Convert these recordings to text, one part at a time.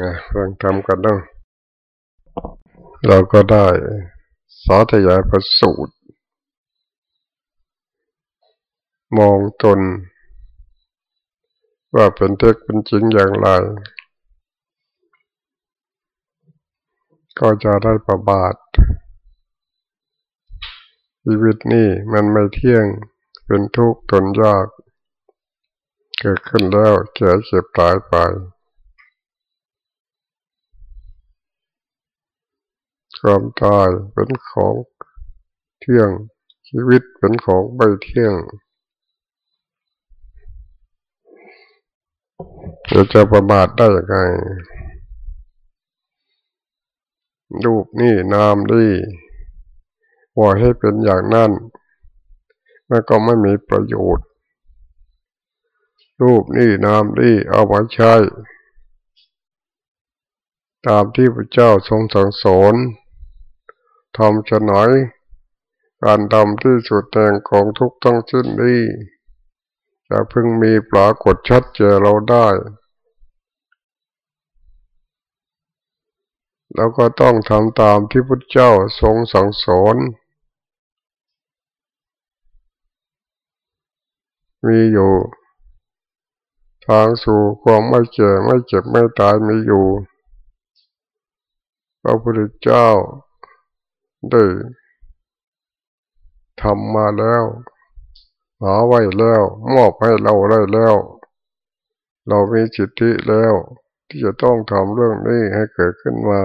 นะเรื่องทำกันเนาะเราก็ได้สาธยายประสูตร มองตน ว่าเป็นเท็จเป็นจริงอย่างไร ก็จะได้ประบาทชีวิตนี่มันไม่เที่ยงเป็นทุกข์ทนยาก เกิดขึ้นแล้วแก่เจ็บตายไป ความตายเป็นของเที่ยงชีวิตเป็นของไม่เที่ยงจะจะประมาทได้ยังไงรูปนี่นามนี่ว่าให้เป็นอย่างนั้นมันก็ไม่มีประโยชน์ รูปนี่นามนี่เอามาใช้ ตามที่พระเจ้าทรงสั่งสอน ทำจะหน่อยการทำที่สุดแห่งของทุกทั้งสิ้นนี้จะพึงมีปรากฏชัดเจอเราได้ แล้วก็ต้องทำตามที่พระเจ้าทรงสั่งสอนมีอยู่ ทางสู่ความไม่เจ็บไม่เจ็บไม่ตายมีอยู่ พระพุทธเจ้า ได้ทำมาแล้วหาไว้แล้ว มอบให้เราได้แล้ว เรามีจิตทิแล้ว ที่จะต้องทำเรื่องนี้ให้เกิดขึ้นมา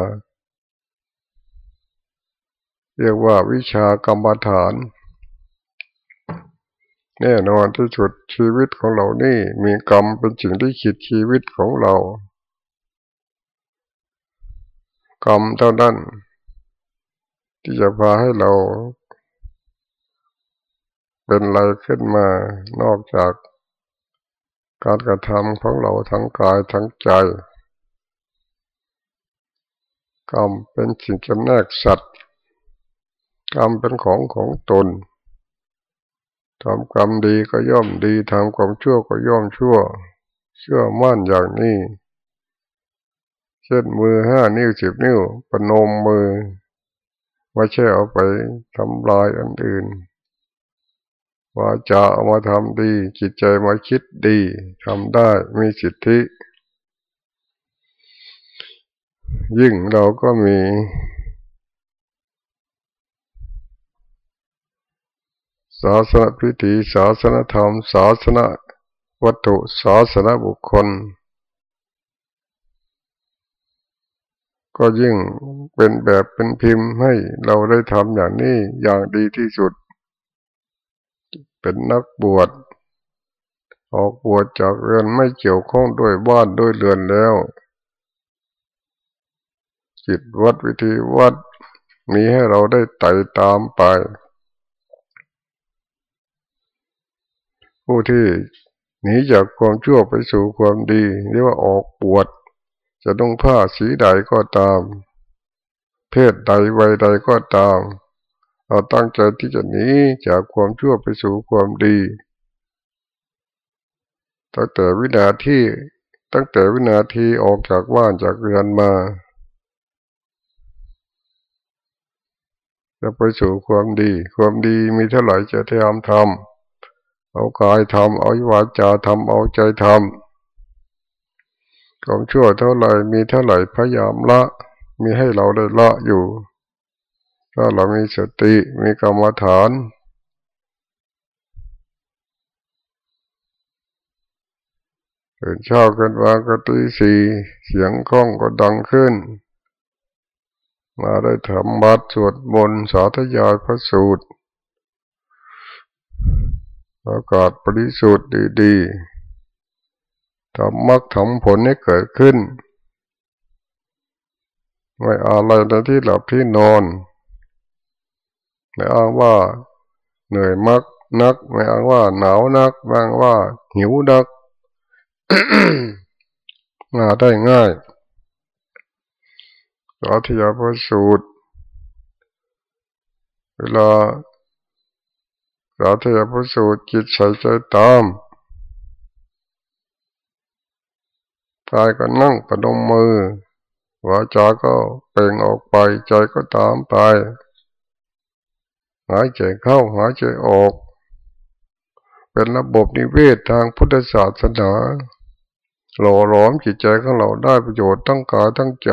เรียกว่าวิชากรรมฐาน แน่นอนที่สุดชีวิตของเรานี่มีกรรมเป็นสิ่งที่ขีดชีวิตของเรา กรรมเท่านั้น ที่จะพาให้เรา เป็นอะไรขึ้นมานอกจากการกระทำของเราทั้งกายทั้งใจกรรมเป็นสิ่งจำแนกสัตว์กรรมเป็นของของตนทำกรรมดีก็ย่อมดีทำความชั่วก็ย่อมชั่ว เชื่อมั่นอย่างนี้ เช่นมือห้านิ้วสิบนิ้วปนมมือ ไม่ใช่เอาไปทำลายอันอื่นว่าจะเอามาทำดี จิตใจมาคิดดีทำได้มีสิทธิ ยิ่งเราก็มี ศาสนาพิธีศาสนาธรรม ศาสนาวัตถุศาสนาบุคคล ก็ยิ่งเป็นแบบเป็นพิมพ์ให้เราได้ทำอย่างนี้อย่างดีที่สุด เป็นนักบวชออกบวชจากเรือนไม่เกี่ยวข้องด้วยบ้านด้วยเรือนแล้วจิตวัดวิธีวัดมีให้เราได้ไต่ตามไป ผู้ที่หนีจากความชั่วไปสู่ความดีเรียกว่าออกบวช จะต้องผ้าสีใดก็ตาม เพศใดวัยใดก็ตาม เราตั้งใจที่จะหนีจากความชั่วไปสู่ความดีตั้งแต่วินาทีตั้งแต่วินาทีออกจากบ้านจากเรือนมาจะไปสู่ความดี ความดีมีเท่าไหร่จะทำทำเอากายทำเอาวาจาทำเอาใจทำ ความชั่วเท่าไหร่มีเท่าไหร่พยายามละ มีให้เราได้ละอยู่ ถ้าเรามีสติมีกรรมฐานตื่นเช้ากันวางก็ตีสี่เสียงคล้องก็ดังขึ้น มาได้ทำบัดสวดมนต์สาธยายพระสูตร อากาศบริสุทธิ์ดี ๆ ทำมักทำผลให้เกิดขึ้นไม่อะไรในที่หลับที่นอนไม่อ้างว่าเหนื่อยมักนัก ไม่อ้างว่าหนาวนักบางว่าหิวนักมาได้ง่ายสาธยาพระสูตร เวลาสาธยาพระสูตรจิตใส่ใจตาม กายก็นั่งประนมมือวาจาก็เปล่งออกไป ใจก็ตามไป หายใจเข้าหายใจออก เป็นระบบนิเวศทางพุทธศาสนาหล่อหลอมจิตใจของเราได้ประโยชน์ทั้งกายทั้งใจ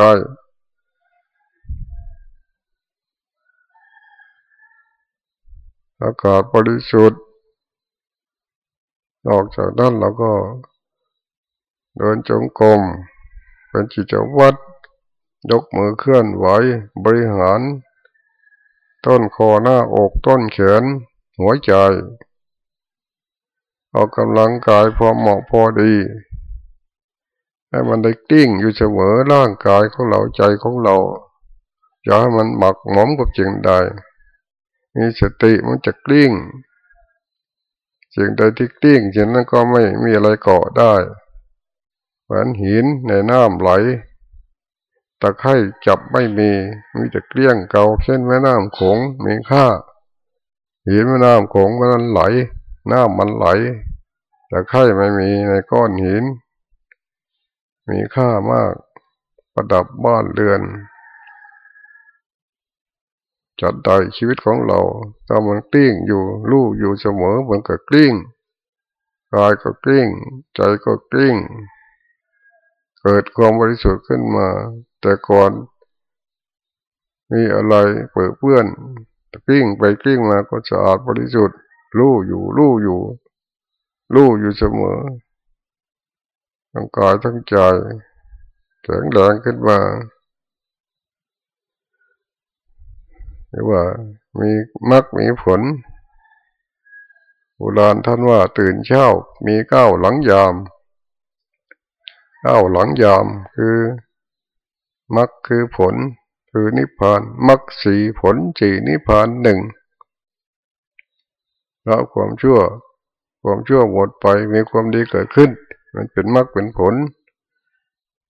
อากาศบริสุทธิ์ออกจากนั้นเราก็ เดินจงกรมเป็นจิตวัดยกมือเคลื่อนไหวบริหาร ต้นคอหน้าอกต้นแขนหัวใจ ออกกำลังกายพอเหมาะพอดีให้มันได้กลิ้งอยู่เสมอร่างกายของเราใจของเราอย่าให้มันหมักหมมกับจิงใดมีสติมันจะกลิ้งสิ่งใดที่กลิ้งสิ่งนั้นก็ไม่มีอะไรเกาะได้ เหมือนหินในน้ำไหลตะไคร่จับไม่มีมีแต่เกลี้ยงเกาเช่นแม่น้ำโขงมีค่าหินแม่น้ำโขงมันไหล น้ำมันไหลตะไคร่ไม่มีในก้อนหิน มีค่ามากประดับบ้านเรือน จัดได้ชีวิตของเราถ้ามันกลิ้งอยู่ลู่อยู่เสมอเหมันก็กลิ้งกายก็กลิ้ง ใจก็กลิ้ง เกิดความบริสุทธิ์ขึ้นมา แต่ก่อนมีอะไรเปื้อนเปื้อนกลิ้งไปกลิ้งมาก็สะอาดบริสุทธิ์รู้อยู่รู้อยู่รู้อยู่เสมอทั้งกายทั้งใจแข็งแรงขึ้นมาหรือว่ามีมักมีผลโบราณท่านว่าตื่นเช้ามีก้าวหลังยาม ก้าวหลังยามคือมักคือผลคือนิพพานมักสีผลสีนิพพานหนึ่งแล้วความชั่ว ความชั่วหมดไปมีความดีเกิดขึ้น มันเป็นมรรคเป็นผล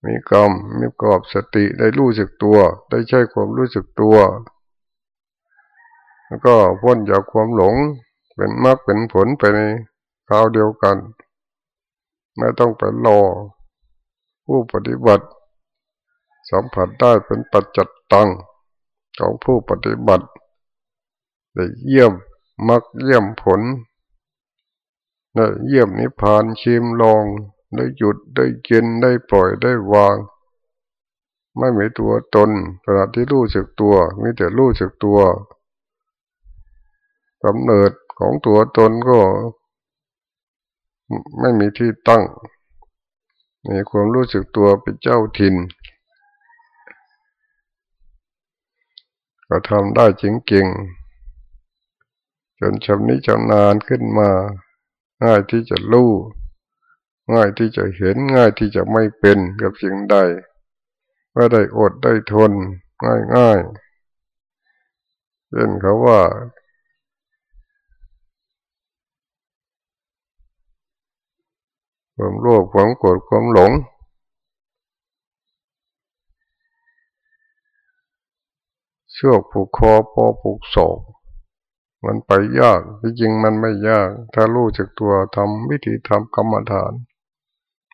มีกรรมมีกรอบสติได้รู้สึกตัว ได้ใช้ความรู้สึกตัว แล้วก็พ้นจากความหลง เป็นมรรคเป็นผลไปในคราวเดียวกัน ไม่ต้องไปรอ ผู้ปฏิบัติสัมผัสได้เป็นปัจจัตตังของผู้ปฏิบัติได้เยี่ยมมักเยี่ยมผลได้เยี่ยมนิพพานชิมลองได้หยุดได้กินได้ปล่อยได้วาง ไม่มีตัวตนขณะที่รู้สึกตัวมีแต่รู้สึกตัวกำเนิดของตัวตนก็ ไม่มีที่ตั้ง มีความรู้สึกตัวเป็นเจ้าถิ่นก็ทำได้จริงๆจนชำนิชำนาญขึ้นมา ง่ายที่จะรู้ ง่ายที่จะเห็นง่ายที่จะไม่เป็นกับสิ่งใดไม่ได้อดได้ทนง่ายง่ายเช่นเขาว่า ความโลภความโกรธความหลง เชือกผูกคอปอผูกศอกมันไปยากจริงมันไม่ยาก ถ้ารู้จักตัวทำวิธีทำกรรมฐาน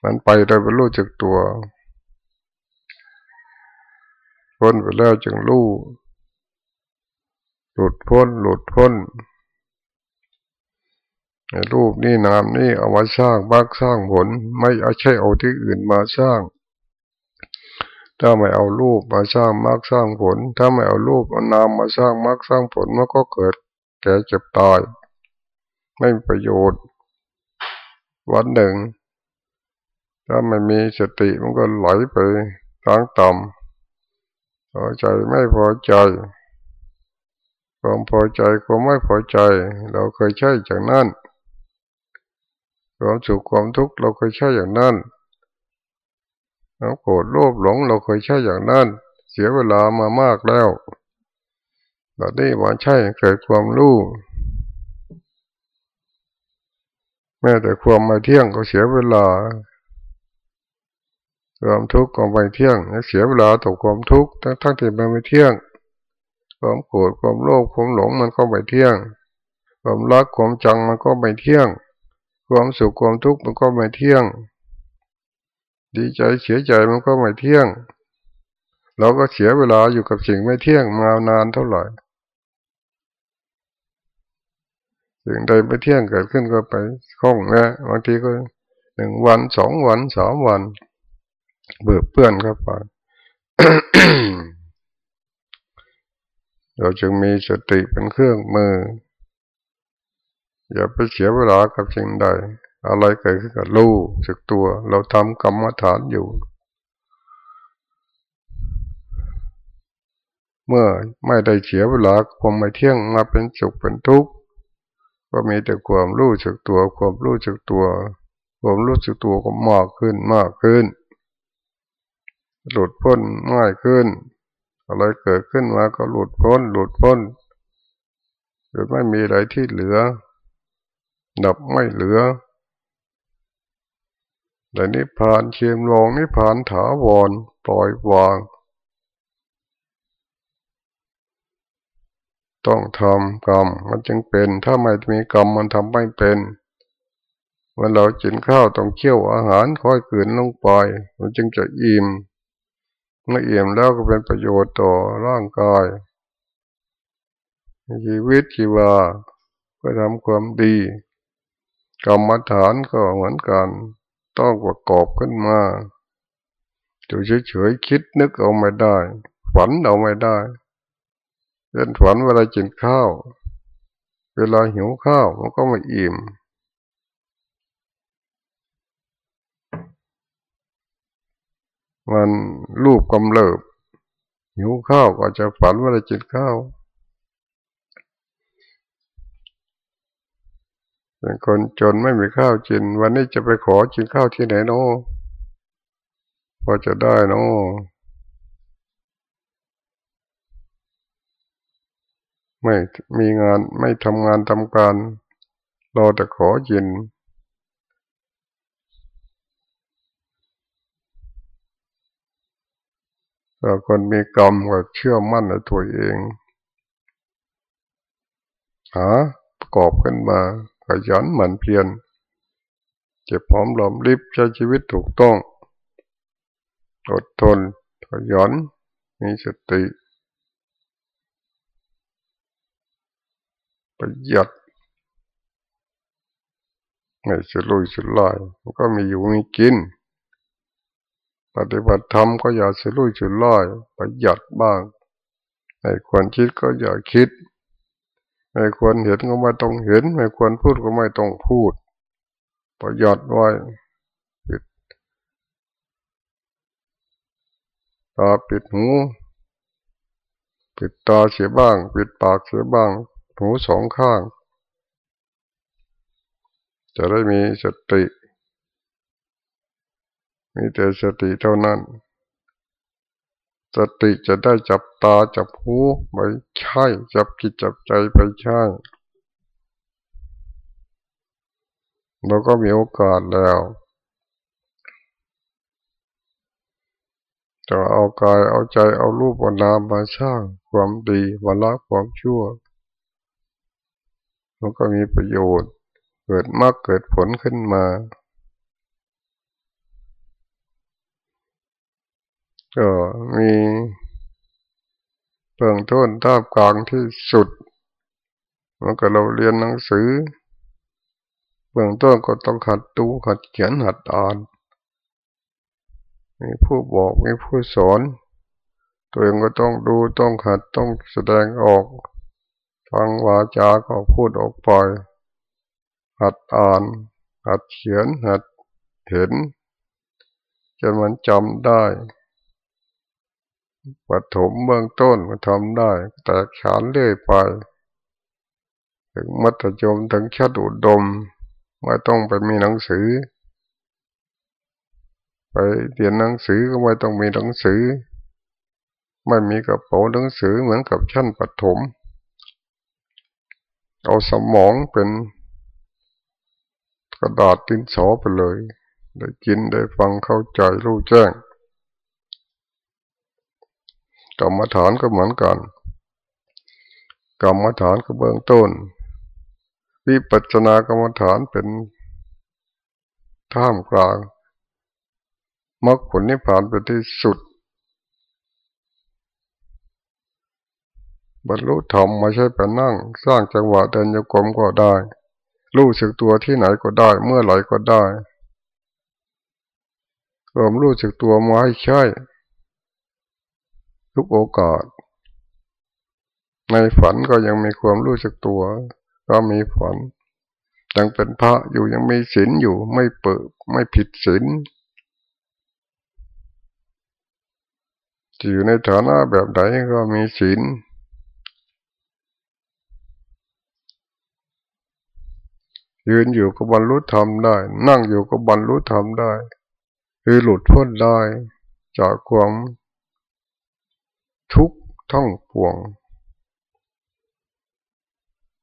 มันไปโดยเป็นรู้จักตัวพ้นไปแล้วจึงรู้หลุดพ้น หลุดพ้น รูปนี่นามนี่เอามาสร้างบ้าสร้างผล ไม่เอาใช่เอาที่อื่นมาสร้าง ถ้าไม่เอารูปมาสร้างมากสร้างผล ถ้าไม่เอารูปเอานามมาสร้างมากสร้างผลมันก็เกิด แก่เจ็บตาย ไม่มีประโยชน์ วันหนึ่ง ถ้าไม่มีสติมันก็ไหลไปทางต่ำพอใจไม่พอใจความพอใจความไม่พอใจ เราเคยใช่จากนั้น ความสุขความทุกข์เราเคยใช่อย่างนั้นเราโกรธโลภหลงเราเคยใช่อย่างนั้น เสียเวลามามากแล้วตอนนี้มาใช่เกิดความรู้แม้แต่ความมาเที่ยงก็เสียเวลาความทุกข์ก็ไม่เที่ยงเสียเวลาต่อความทุกข์ทั้งทั้งที่มันไม่เที่ยง ความโกรธความโลภความหลงมันก็ไม่เที่ยง ความรักความจังมันก็ไม่เที่ยง ความสุขความทุกข์มันก็ไม่เที่ยง ดีใจเสียใจมันก็ไม่เที่ยง เราก็เสียเวลาอยู่กับสิ่งไม่เที่ยงมานานเท่าไหร่สิ่งใดไม่เที่ยงเกิดขึ้นก็ไปคล้องแม่บางทีก็หนึ่งวันสองวันสามวัน เบื่อเพื่อนเข้าไปเราจึงมีสติเป็นเครื่องมือ อย่าไปเสียเวลากับสิ่งใด อะไรเกิดขึ้นกับรู้สึกตัว เราทำกรรมฐานอยู่ เมื่อไม่ได้เสียเวลาความไม่เที่ยงมาเป็นสุขเป็นทุกข์ก็มีแต่ความรู้สึกตัว ความรู้สึกตัว ความรู้สึกตัวก็มากขึ้นมากขึ้น หลุดพ้นง่ายขึ้น อะไรเกิดขึ้นมาก็หลุดพ้น หลุดพ้นหรือไม่มีอะไรที่เหลือ ดับไม่เหลือแต่นิพพานเชียมลงนิพพานถาวรปล่อยวาง ต้องทำกรรมมันจึงเป็น ถ้าไม่มีกรรมมันทำไม่เป็นเมื่อเรากินข้าวต้องเคี่ยวอาหารค่อยขืนลงไปมันจึงจะอิ่มเมื่ออิ่มแล้วก็เป็นประโยชน์ต่อร่างกายชีวิตชีวาก็ทำความดี กรรมฐานก็เหมือนกัน ต้องประกอบขึ้นมาอยู่เฉยๆคิดนึกเอาไม่ได้ ฝันเอาไม่ได้เป็นฝันเวลากินข้าว เวลาหิวข้าวมันก็ไม่อิ่มมันรูปกำเริบหิวข้าวก็จะฝันเวลากินข้าว เป็นคนจนไม่มีข้าวกิน วันนี้จะไปขอกินข้าวที่ไหนเนาะพอจะได้เนาะไม่มีงานไม่ทำงานทำการรอแต่ขอยินแต่คนมีกรรมก็เชื่อมั่นในตัวเองหาประกอบขึ้นมา ขยันหมั่นเพียรเจ็บพร้อมหลอมริบใช้ชีวิตถูกต้อง อดทนขยันมีสติ ประหยัดไม่สุลุยสุลายก็มีอยู่มีกิน ปฏิบัติธรรมก็อย่าสุลุยสุลายประหยัดบ้างไม่ควรคิดก็อย่าคิด ไม่ควรเห็นก็ไม่ต้องเห็น ไม่ควรพูดก็ไม่ต้องพูด ประหยัดไว้ปิดตาปิดหูปิดตาเสียบ้าง ปิดปากเสียบ้าง หูสองข้าง จะได้มีสติ มีแต่สติเท่านั้น สติจะได้จับตาจับหูไปใช่จับจิตจับใจไปใช่เราก็มีโอกาสแล้วจะเอากายเอาใจเอารูปนามมาสร้างความดีมาละความชั่ว มันก็มีประโยชน์ เกิดมากเกิดผลขึ้นมา ก็มีเบื้องต้นท่ามกลางที่สุดมันก็เราเรียนหนังสือ เบื้องต้นก็ต้องหัดดูหัดเขียนหัดอ่านมีผู้บอกมีผู้สอน ตัวเองก็ต้องดูต้องหัดต้องแสดงออกฟังวาจาก็พูดออกไปหัดอ่าน หัดเขียนหัดเห็นจนมันจำได้ ปฐมเบื้องต้นก็ทำได้ แต่ขานเลื่อยไป ถึงมัธยมถึงชั้นอุดมไม่ต้องไปมีหนังสือ ไปเรียนหนังสือก็ไม่ต้องมีหนังสือ ไม่มีกระเป๋าหนังสือเหมือนกับชั้นปฐมเอาสมองเป็นกระดาษตินสอไปเลย ได้กินได้ฟังเข้าใจรู้แจ้ง กรรมฐานก็เหมือนกัน กรรมฐานก็เบื้องต้น วิปัสสนากรรมฐานเป็นท่ามกลางมรรคผลนิพพานเป็นที่สุด บรรลุธรรมไม่ใช่ไปนั่ง สร้างจังหวะเดินโยกมก็ได้ รู้สึกตัวที่ไหนก็ได้ เมื่อไหร่ก็ได้ความรู้สึกตัวมาให้ใช่ ทุกโอกาส ในฝันก็ยังมีความรู้สึกตัว ก็มีฝันยังเป็นพระอยู่ยังมีศีลอยู่ไม่เปิดไม่ผิดศีลจะอยู่ในฐานะแบบไหนก็มีศีลยืนอยู่ก็บรรลุธรรมได้ นั่งอยู่ก็บรรลุธรรมได้ คือหลุดพ้นได้ จากความ ทุกทั้งปวง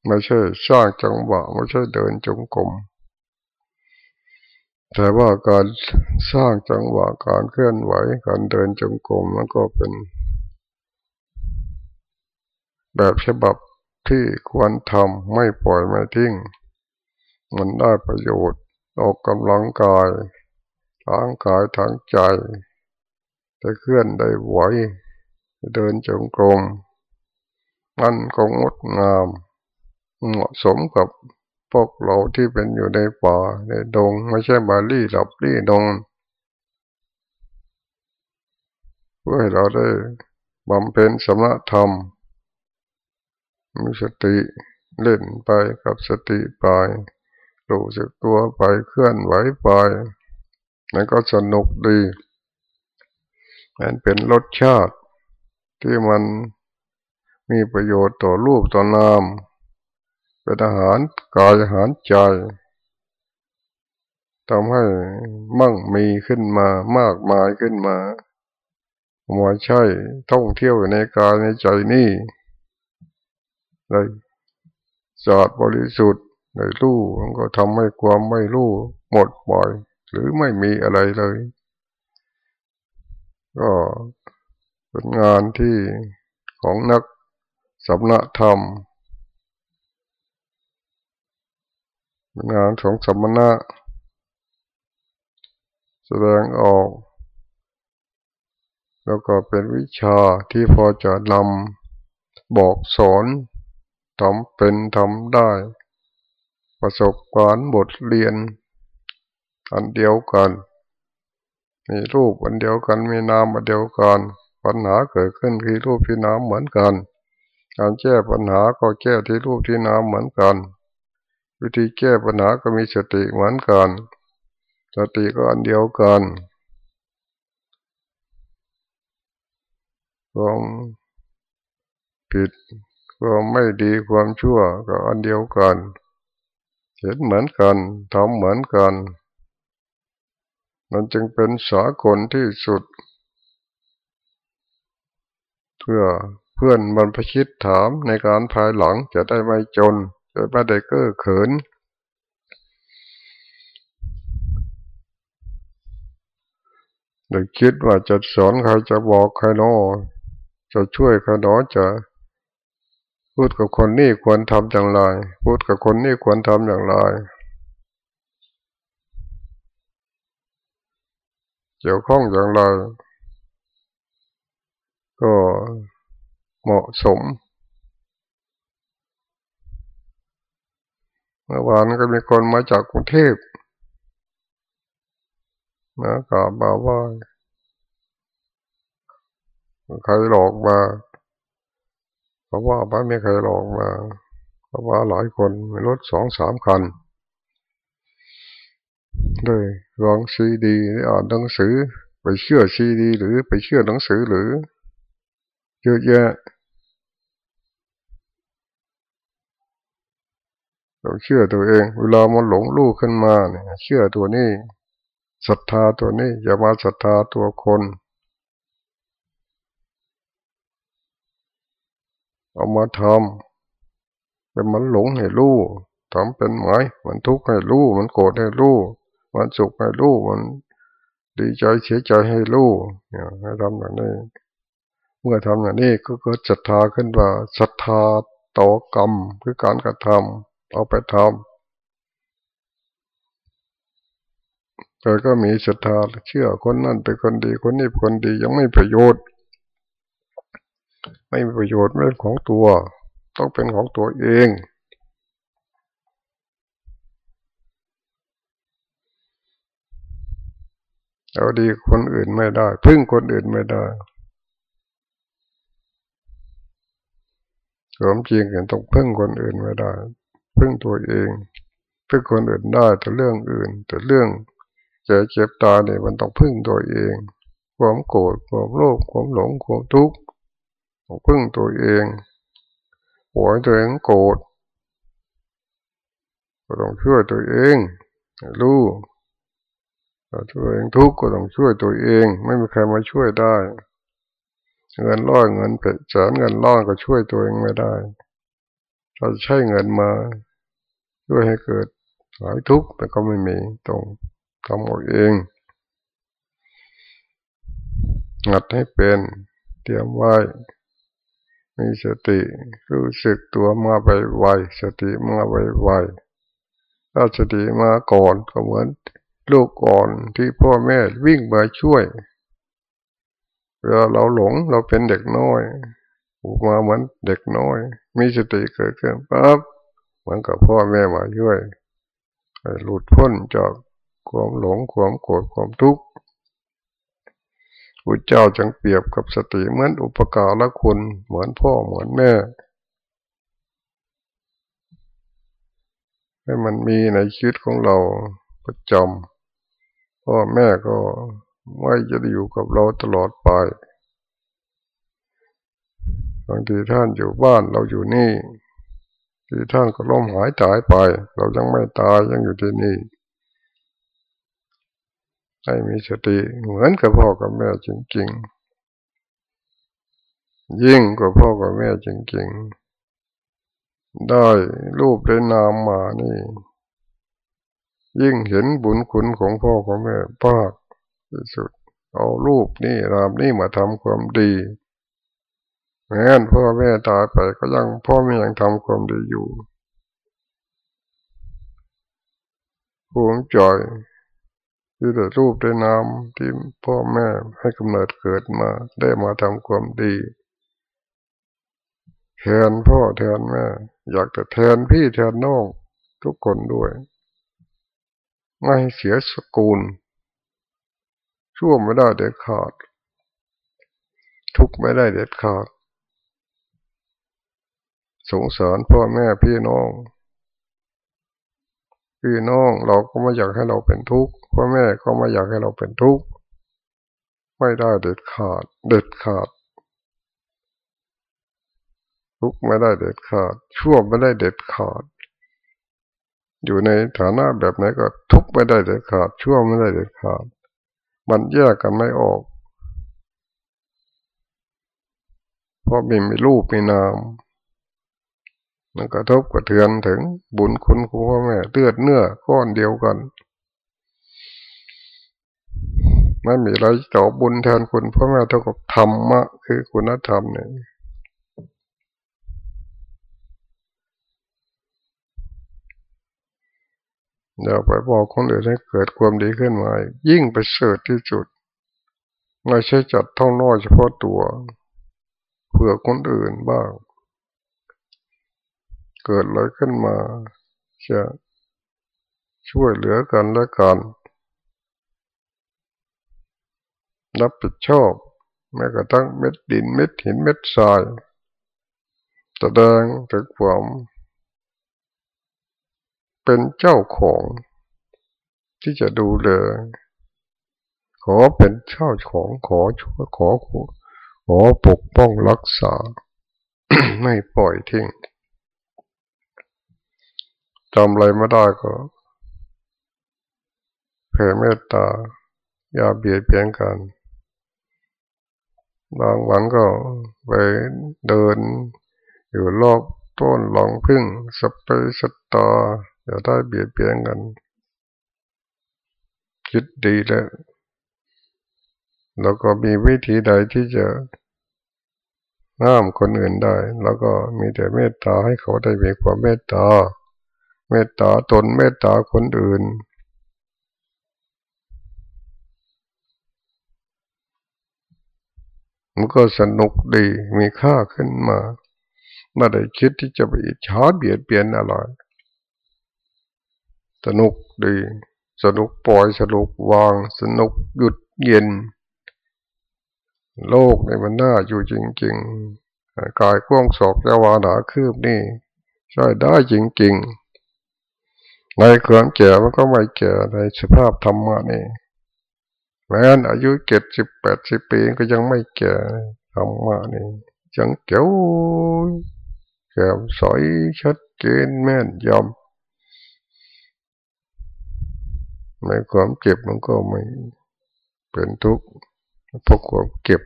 ไม่ใช่สร้างจังหวะไม่ใช่เดินจงกรมแต่ว่าการสร้างจังหวะการเคลื่อนไหวการเดินจงกรมมันก็เป็น แบบฉบับที่ควรทำไม่ปล่อยไม่ทิ้ง มันได้ประโยชน์ออกกำลังกายทางกายทางใจได้เคลื่อนได้ไหว เดินจงกรมมันก็งดงามเหมาะสมกับพวกเราที่เป็นอยู่ในป่าในดง ไม่ใช่บาลี่หลับลี่ดงเพื่อให้เราได้บำเพ็ญสมณธรรม มีสติเล่นไปกับสติไปรู้สึกตัวไปเคลื่อนไหวไปนั่นก็สนุกดีมันเป็นรสชาติ ที่มันมีประโยชน์ต่อรูปต่อนามเป็นอาหารกายอาหารใจทำให้มั่งมีขึ้นมามากมายขึ้นมามาใช่ท่องเที่ยวในกายในใจนี่เลยสะอาดบริสุทธิ์ในรู้มันก็ทำให้ความไม่รู้หมดไปหรือไม่มีอะไรเลย ก็ เป็นงานที่ของนักสำนักธรรมงานของสมณะ แสดงออก แล้วก็เป็นวิชาที่พอจะนำบอกสอนทำเป็นทำได้ ประสบการณ์บทเรียน อันเดียวกัน มีรูปอันเดียวกันมีนามอันเดียวกัน ปัญหาเกิดขึ้นคือรูปที่นามเหมือนกัน การแก้ปัญหาก็แก้ที่รูปที่นามเหมือนกัน วิธีแก้ปัญหาก็มีสติเหมือนกัน สติก็อันเดียวกันความผิดความไม่ดีความชั่วก็อันเดียวกัน เห็นเหมือนกันทำเหมือนกัน มันจึงเป็นสากลที่สุด พื่อเพื่อนบรรพชิตถามในการภายหลังจะได้ไม่จน จะไม่ได้เก้อเขิน เด็กคิดว่าจะสอนใครจะบอกใครนอจะช่วยใครนอจะพูดกับคนนี้ควรทำอย่างไร พูดกับคนนี้ควรทำอย่างไร เกี่ยวข้องอย่างไร ก็เหมาะสม เมื่อวานก็มีคนมาจากกรุงเทพมากราบมาว่าใครหลอกมาเพราะว่าไม่มีใครหลอกมา เพราะว่าหลายคนมีรถสองสามคันด้วยฟังซีดีอ่านหนังสือ ไปเชื่อซีดี หรือไปเชื่อหนังสือหรือ เยอะแยะเราเชื่อตัวเอง เวลามันหลงลูกขึ้นมาเนี่ย เชื่อตัวนี้ศรัทธาตัวนี้ อย่ามาศรัทธาตัวคนเอามาทำเป็นมันหลงให้รู้ทำเป็นหมายมันทุกข์ให้รู้มันโกรธให้รู้มันสุขให้รู้มันดีใจเสียใจให้รู้เนี่ยให้ทำอย่างนี้ มื่อทำอย่างนี้ก็เกิดศรัทธาขึ้นว่าศรัทธาต่อกรรมคือการกระทำเอาไปทำแต่ก็มีศรัทธาเชื่อคนนั้นเป็นคนดีคนนี้เป็นคนดียังไม่ประโยชน์ ไม่มีประโยชน์ไม่ของตัว ต้องเป็นของตัวเองเอาดีคนอื่นไม่ได้ พึ่งคนอื่นไม่ได้ ควมจริงเห็นต้องพึ่งคนอื่นไม่ได้ พึ่งตัวเองพึ่งคนอื่นได้แต่เรื่องอื่น แต่เรื่องเจ็บเจ็บตาเนี่ยมันต้องพึ่งตัวเอง ความโกรธความโลภความหลงความทุกข์ต้องพึ่งตัวเองหัวตัวเองโกรธก็ต้องช่วยตัวเองรู้ตัวเองทุกข์ก็ต้องช่วยตัวเอง ไม่มีใครมาช่วยได้ เงินร้อยเงินเป็ดแสนเงินล้านก็ช่วยตัวเองไม่ได้เราใช้เงินมาช่วยให้เกิดหลายทุกข์แต่ก็ไม่มีตรงทำเอาเองหัดให้เป็นเตรียมไว้ มีสติรู้สึกตัวมาไปไวสติมาไปไวถ้าสติมาก่อนก็เหมือนลูกก่อนที่พ่อแม่วิ่งมาช่วย วลาเราหลงเราเป็นเด็กน้อยมาเหมือนเด็กน้อย มีสติเกิดขึ้นปั๊บเหมือนกับพ่อแม่มาช่วยหลุดพ้นจากความหลงความโกรธความทุกข์พระเจ้าจังเปรียบกับสติเหมือนอุปการะคุณเหมือนพ่อเหมือนแม่ ให้มันมีในชีวิตของเราประจำพ่อแม่ก็ ไม่จะอยู่กับเราตลอดไปบางทีท่านอยู่บ้านเราอยู่นี่ ที่ท่านก็ล้มหายตายไป เรายังไม่ตายยังอยู่ที่นี่ให้มีสติเหมือนกับพ่อกับแม่จริงๆ ยิ่งกว่าพ่อกับแม่จริงๆ ได้รูปได้นามมานี่ ยิ่งเห็นบุญคุณของพ่อของแม่ปาก ที่สุด เอารูปนี่รามนี่มาทำความดีแม้พ่อแม่ตายไปก็ยังพ่อแม่ยังทำความดีอยู่ภูมิใจที่ได้รูปได้นามที่พ่อแม่ให้กำเนิดเกิดมา ได้มาทำความดีแทนพ่อแทนแม่ อยากจะแทนพี่แทนน้องทุกคนด้วย ไม่เสียสกุล ชั่วไม่ได้เด็ดขาด ทุกไม่ได้เด็ดขาด สงสารพ่อแม่พี่น้อง พี่น้องเราก็ไม่อยากให้เราเป็นทุกข์พ่อแม่ก็ไม่อยากให้เราเป็นทุกข์ไม่ได้เด็ดขาด เด็ดขาด ทุกไม่ได้เด็ดขาด ชั่วไม่ได้เด็ดขาด อยู่ในฐานะแบบไหนก็ทุกไม่ได้เด็ดขาด ชั่วไม่ได้เด็ดขาด มันแยกกันไม่ออก เพราะมีมีรูปมีนามมันกระทบกระเทือนถึงบุญคุณครูพ่อแม่เลือดเนื้อก้อนเดียวกันไม่มีอะไรต่อบุญแทนคุณพ่อแม่เท่ากับธรรมะคือคุณธรรมเนี่ย อย่าไปบอกคนอื่นให้เกิดความดีขึ้นมา ยิ่งไปเสริฐที่สุดไม่ใช่จัดท่องน้อยเฉพาะตัวเผื่อคนอื่นบ้าง เกิดอะไรขึ้นมา จะช่วยเหลือกันและกันรับผิดชอบ แม้กระทั่งเม็ดดินเม็ดหินเม็ดทรายแสดงถึงความ เป็นเจ้าของ ที่จะดูแลขอเป็นเจ้าของขอช่วยขอขอปกป้องรักษา ไม่ปล่อยทิ้งจำอะไรไม่ได้ก็แผ่เมตตา อย่าเบียดเบียนกันบางวันก็ไปเดินอยู่รอบต้นหลองพึ่งสเปสตา อย่าได้เบียดเบียนกัน คิดดีแล้ว แล้วก็มีวิธีใดที่จะน้ามคนอื่นได้ แล้วก็มีแต่เมตตาให้เขาได้มีความเมตตา เมตตาตนเมตตาคนอื่น มันก็สนุกดีมีค่าขึ้นมาไม่ได้คิดที่จะไปอิฉาเบียดเบียนอะไร สนุกดี สนุกปล่อยสนุกวาง สนุกหยุดเย็น โลกในมันน่าอยู่จริง ๆ กายกว้างศอกยาวาหนาคืบนี่ใช่ได้จริง ๆ ในความแก่มันก็ไม่แก่ในสภาพธรรมะนี่แม้นอายุเจ็ดสิบแปดสิบปีก็ยังไม่แก่ธรรมะนี่ยังเก๋วแก่สอยชัดเจนแม่นยำ ในความเก็บมันก็ไม่เป็นทุกข์เพราะความเก็บ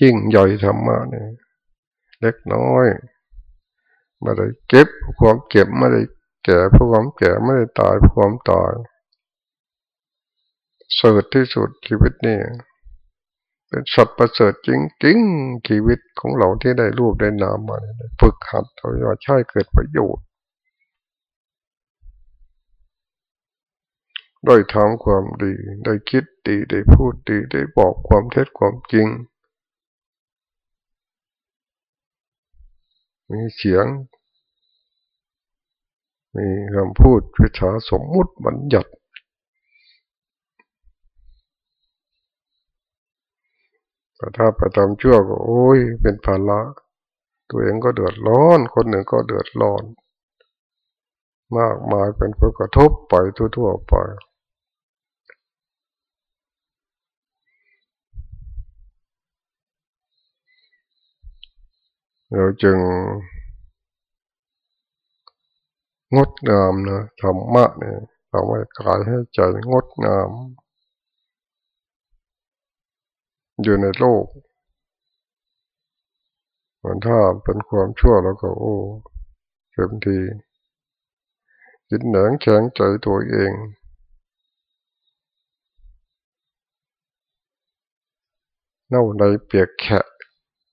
ยิ่งใหญ่ธรรมะเนี่ยเล็กน้อยไม่ได้เก็บความเก็บไม่ได้แก่เพราะความแก่ไม่ได้ตายเพราะความตายเสดที่สุดชีวิตนี่เป็นสัตว์ประเสริฐจริงๆชีวิตของเราที่ได้รูปได้นามมาฝึกหัดเราจะใช้เกิดประโยชน์ ได้ทำความดี ได้คิดดี ได้พูดดี ได้บอกความเท็จความจริง มีเสียง มีคำพูดวิชาสมมุติบัญญัติแต่ถ้าไปทำชั่วก็โอ้ยเป็นภาระตัวเองก็เดือดร้อน คนหนึ่งก็เดือดร้อน มากมายเป็นผลกระทบไปทั่วๆไป เราจึง งดงามนะธรรมะเนี่ยทำให้กายให้ใจงดงาม อยู่ในโลกมันถ้าเป็นความชั่วแล้วก็โอ้เต็มทีจิตหนังแข็งใจตัวเองเน่าในเปียกแขะ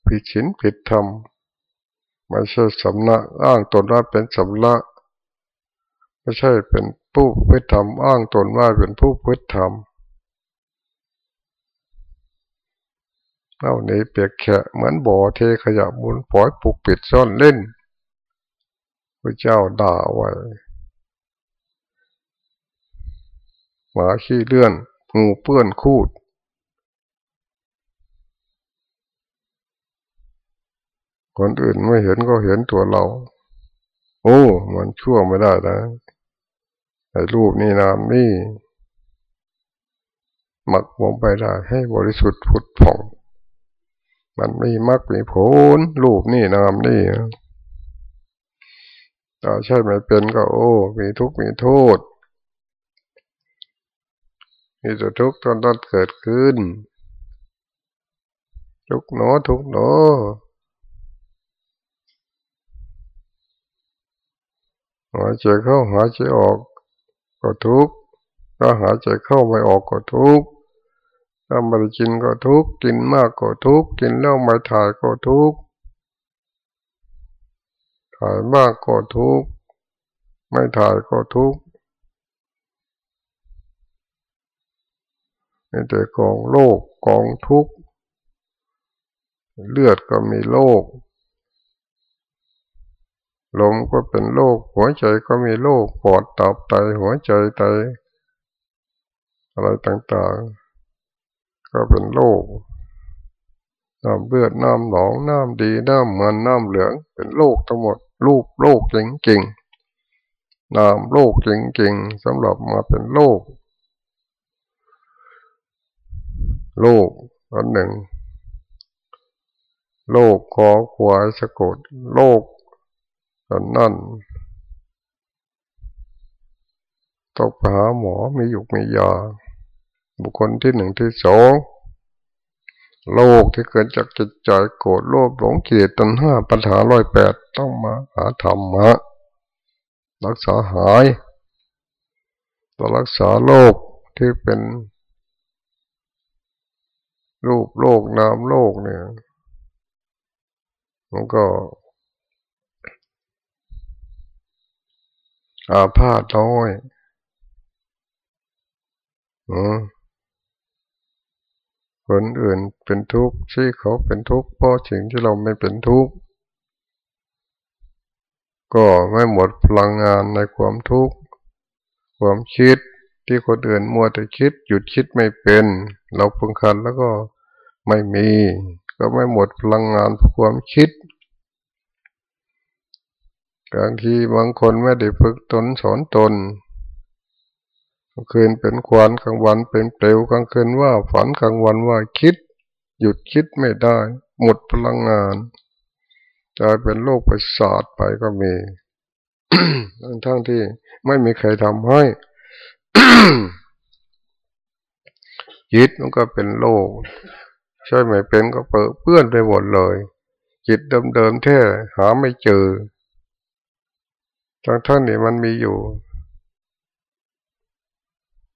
ผิดศีลผิดธรรม ไม่ใช่สำนักอ้างตนว่าเป็นสำนักไม่ใช่เป็นผู้พิธรรมอ้างตนว่าเป็นผู้พิธรรมเอาในเปียกแฉะเหมือนบ่อเทขยะมูลปล่อยปุกปิดซ่อนเล่นพระเจ้าด่าไว้หมาขี้เลื่อนงูเปื้อนคูด คนอื่นไม่เห็นก็เห็นตัวเรา โอ้ มันชั่วไม่ได้นะไอ้รูปนี่นามนี่หมักวงไปได้ให้บริสุทธิ์ผุดผ่อง มันมีมักมีผลรูปนี่นามนี่ถ้าใช่ไม่เป็นก็โอ้ มีทุกข์มีโทษ มีแต่ทุกข์ตอนตอนเกิดขึ้น ทุกหนอทุกหนอ หายใจเข้าหายใจออกก็ทุกข์ถ้าหายใจเข้าไม่ออกก็ทุกข์ถ้าไม่ได้กินก็ทุกข์กินมากก็ทุกข์กินแล้วไม่ถ่ายก็ทุกข์ถ่ายมากก็ทุกข์ไม่ถ่ายก็ทุกข์นี่แต่กองโลกกองทุกข์เลือดก็มีโลก ลมก็เป็นโรคหัวใจก็มีโรคปอดตับไตหัวใจไตอะไรต่างๆ ก็เป็นโรคน้ำเลือดน้ำหนองน้ำดีน้ำมันน้ำเหลือง เป็นโรคทั้งหมดรูปโรคจริงๆน้ำโรคจริงๆสำหรับมาเป็นโรคโรคอันหนึ่งโรคคอขวายสะกดโรค ตอนนั่นต้องไปหาหมอมีอยู่มียา บุคคลที่หนึ่งที่สองโรคที่เกิดจากจิตใจโกรธโลภหลงเกลียดตัณห้าปัญหาร้อยแปดต้องมาหาธรรมะ รักษาหายต่อรักษาโรคที่เป็น รูปโลกนามโลกเนี่ยมันก็ อาพาธน้อยอคนอื่นเป็นทุกข์ที่เขาเป็นทุกข์เพราะสิ่งที่เราไม่เป็นทุกข์ก็ไม่หมดพลังงานในความทุกข์ความคิดที่คนอื่นมัวแต่คิด หยุดคิดไม่เป็น เราพึงคันแล้วก็ไม่มี ก็ไม่หมดพลังงานความคิด บางทีบางคนไม่ได้ฝึกตนสอนตนกลางคืนเป็นควันกลางวันเป็นเปลวกลางคืนว่าฝันกลางวันว่าคิด หยุดคิดไม่ได้ หมดพลังงานกลายเป็นโรคประสาทไปก็มีทั้งที่ไม่มีใครทำให้จิตมันก็เป็นโรคใช่ไหมเป็นก็เปื้อนไปหมดเลย จิตเดิมๆแท้หาไม่เจอ ทั้งท่านนี่มันมีอยู่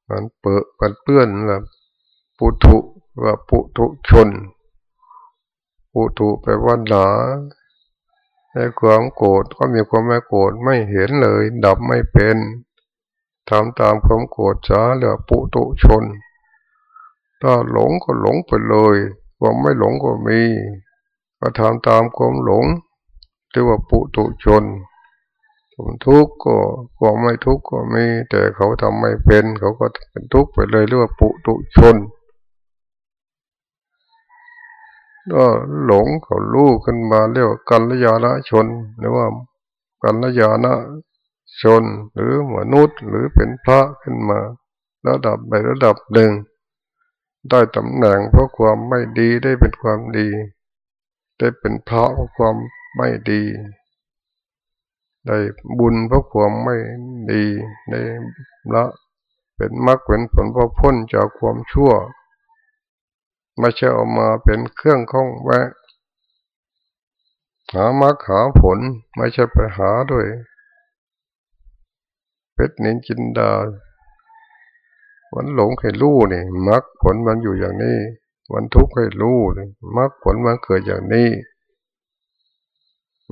มันเปื้อมันเปื้อนแบบปุถุว่าปุถุชน ปุถุไปว่าหนาในความโกรธก็มีความไม่โกรธไม่เห็นเลย ดับไม่เป็นทำตามความโกรธช้าเรียกปุตุชน ถ้าหลงก็หลงไปเลยความไม่หลงก็มี ก็ทำตามความหลงเรียกว่าปุตุชน ความทุกข์ก็ความไม่ทุกข์ก็มีแต่เขาทำไม่เป็น เขาก็เป็นทุกข์ไปเลยเรียกว่าปุตุชนก็หลงเขาลูกขึ้นมาเรียกว่ากัลยาณชนหรือว่ากัลยาณชนหรือมนุษย์หรือเป็นพระขึ้นมา ระดับไประดับหนึ่งได้ตำแหน่งเพราะความไม่ดีได้เป็นความดี ได้เป็นพระเพราะความไม่ดี ได้บุญเพราะความไม่ดีได้ละเป็นมรรคเป็นผลเพราะพ้นจากความชั่วไม่ใช่ออกมาเป็นเครื่องข้องแวะ หามรรคหาผลไม่ใช่ไปหาด้วยเพชรนินจินดาวันหลงให้รู้นี่มรรคผลมันอยู่อย่างนี้วันทุกข์ให้รู้มรรคผลมันเกิดอย่างนี้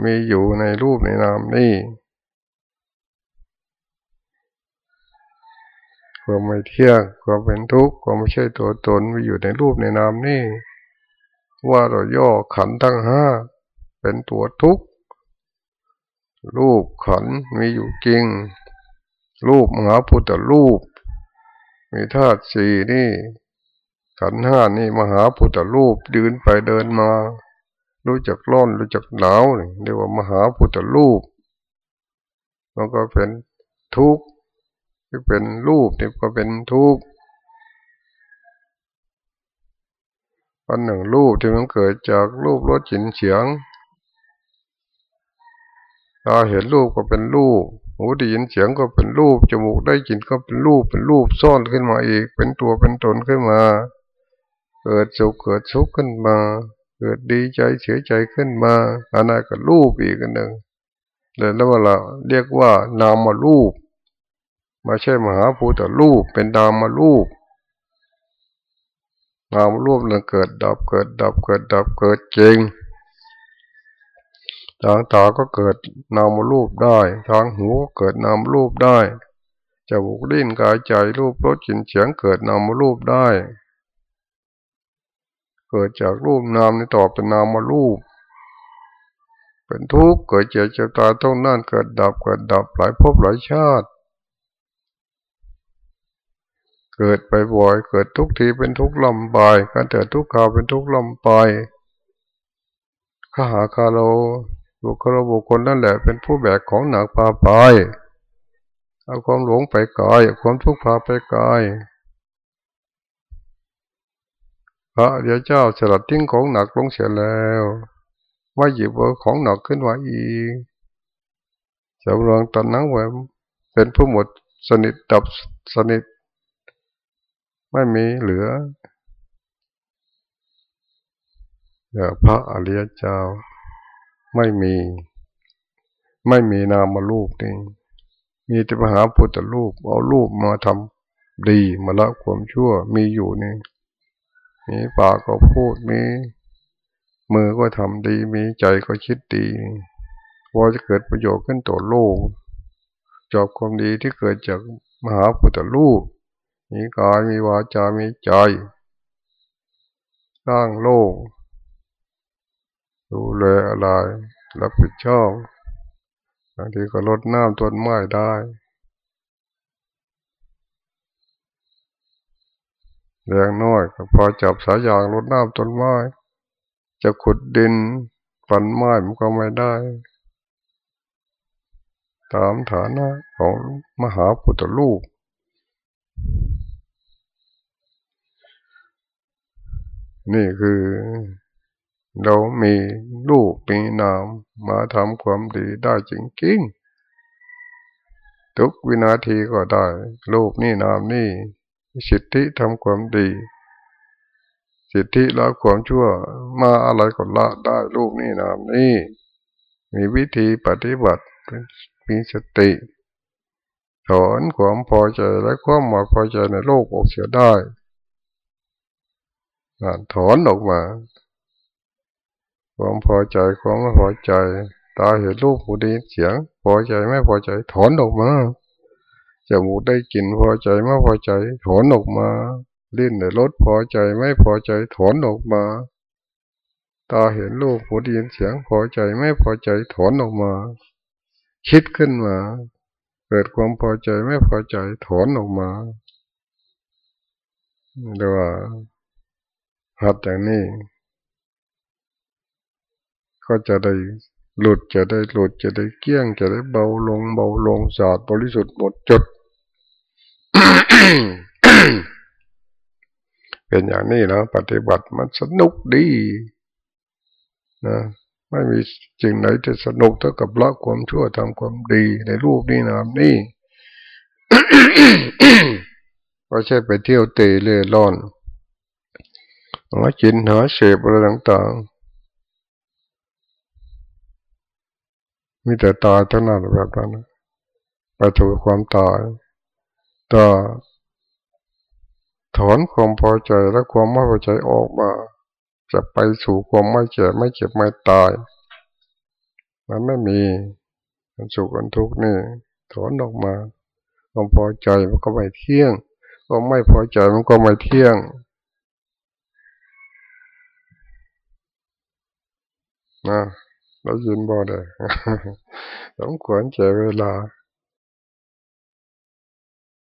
มีอยู่ในรูปในนามนี้ความไม่เที่ยงความเป็นทุกข์ความไม่ใช่ตัวตนมีอยู่ในรูปในนามนี่ว่าเราย่อขันทั้งห้าเป็นตัวทุกข์รูปขันมีอยู่จริง รูปมหาพุทธรูป มีธาตุสี่นี่ขันห้านี่มหาพุทธรูปเดินไปเดินมา รู้จักร้อนรู้จักหนาวเรียกว่ามหาพุทธรูปมันก็เป็นทุกข์ที่เป็นรูปนี่ก็เป็นทุกข์อันหนึ่งรูปที่มันเกิดจากรูปรสจินเฉียงตาเห็นรูปก็เป็นรูปหูได้ยินเสียงก็เป็นรูปจมูกได้กลิ่นก็เป็นรูปเป็นรูปซ่อนขึ้นมาอีก เป็นตัวเป็นตนขึ้นมา เกิดสุขเกิดทุกข์ขึ้นมา เกิดดีใจเสียใจขึ้นมาอันนั้นก็รูปอีกอันหนึ่งเลยแล้วว่าเราเรียกว่านามารูปไม่ใช่มหาภูตรูปเป็นดามารูปนามรูปเลยเกิดดับเกิดดับเกิดดับเกิดจริงทางตาก็เกิดนามรูปได้ ทางหูเกิดนามรูปได้จมูกลิ้นกายใจรูปรสกลิ่นเสียงเกิดนามรูปได้ เกิดจากรูปนามในต่อเป็นนามรูป เป็นทุกข์เกิดเจ็บเจ็บตายต้องนั่นเกิดดับเกิดดับหลายภพหลายชาติ เกิดไปบ่อยเกิดทุกทีเป็นทุกลำบายการเกิดทุกข่าวเป็นทุกลำบายข้าหาคาโลบุคลบุคคลนั่นแหละเป็นผู้แบกของหนักพาไปเอาความหลงไปกายเอาความทุกข์พาไปกายพ ระเดียเจ้าสลัดทิ้งของหนักลงเสียแล้วไม่หยิบเอาของหนักขึ้นมาอีกสำรองตอนนั้นไว้เป็นผู้หมดสนิทดับสนิท ไม่มีเหลือเดี๋ยวพระอริยเจ้าไม่มี ไม่มีนามมาลูกนี่มีแต่มหาพุทธลูกเอาลูกมาทำดีมาละความชั่วมีอยู่นี่ มีปากก็พูดมีมือก็ทำดีมีใจก็คิดดีว่าจะเกิดประโยชน์ขึ้นต่อโลกจอบความดีที่เกิดจากมหาพุทธลูกมีกายมีวาจา มีใจสร้างโลก ดูแลอะไรรับผิดชอบบางทีก็ลดน้ำต้นไม้ได้ แรงน้อยก็พอจับสายยางลดน้ำต้นไม้ จะขุดดินฝันไม้มันก็ไม่ได้ ตามฐานะของมหาพุทธลูกนี่คือ เรามีลูกมีนามมาทำความดีได้จริงๆทุกวินาทีก็ได้ลูกนี่นามนี่ สิทธิทำความดี สิทธิละความชั่ว มาอะไรก็ละได้ลูกนี่นามนี่ มีวิธีปฏิบัติมีสติถอนความพอใจและความหมดพอใจในโลกออกเสียได้ถอนออกมา ความพอใจความไม่พอใจ ตาเห็นรูปหูได้เสียง พอใจไม่พอใจถอนออกมา จมูกได้กลิ่นพอใจไม่พอใจ ถอนออกมา ลิ้นได้รสพอใจไม่พอใจถอนออกมา ตาเห็นรูปหูได้ยินเสียงพอใจไม่พอใจถอนออกมา คิดขึ้นมา เกิดความพอใจไม่พอใจถอนออกมาเรียกว่าหัดอย่างนี้ ก็จะได้หลุดจะได้หลุดจะได้เกี้ยงจะได้เบาลงเบาลงสาดบริสุทธิ์หมดจด เป็นอย่างนี้นะปฏิบัติมันสนุกดีนะไม่มีจริงไหนจะสนุกเท่ากับละความชั่วทำความดีในรูปนี้นามนี่ก็ใช่ไปเที่ยวเตะเล่ร่อนหาจินหาเสพอะไรต่างๆ มีแต่ตายทั้งนั้นแบบนั้นไปถูกความตาย ต่ถอนความพอใจและความไม่พอใจออกมา จะไปสู่ความไม่เจ็บไม่เจ็บไม่ตาย มันไม่มีมันสุขมันทุกข์นี่ถอนออกมา ความพอใจมันก็ไม่เที่ยงความไม่พอใจมันก็ไม่เที่ยงนะได้ยินบ่ได้สมควรเจเวลา